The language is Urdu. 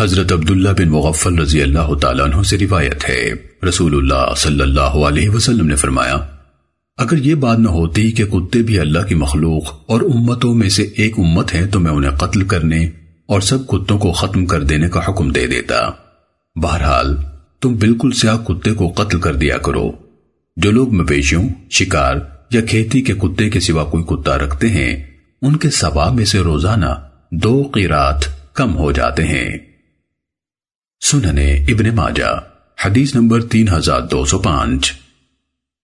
حضرت عبداللہ بن مغفل رضی اللہ تعالیٰ عنہ سے روایت ہے۔ رسول اللہ صلی اللہ علیہ وسلم نے فرمایا، اگر یہ بات نہ ہوتی کہ کتے بھی اللہ کی مخلوق اور امتوں میں سے ایک امت ہے تو میں انہیں قتل کرنے اور سب کتوں کو ختم کر دینے کا حکم دے دیتا۔ بہرحال، تم بالکل سیاہ کتے کو قتل کر دیا کرو۔ جو لوگ مویشیوں، شکار یا کھیتی کے کتے کے سوا کوئی کتا رکھتے ہیں، ان کے ثواب میں سے روزانہ دو قیرات کم ہو جاتے ہیں سننے ابن ماجہ حدیث نمبر تین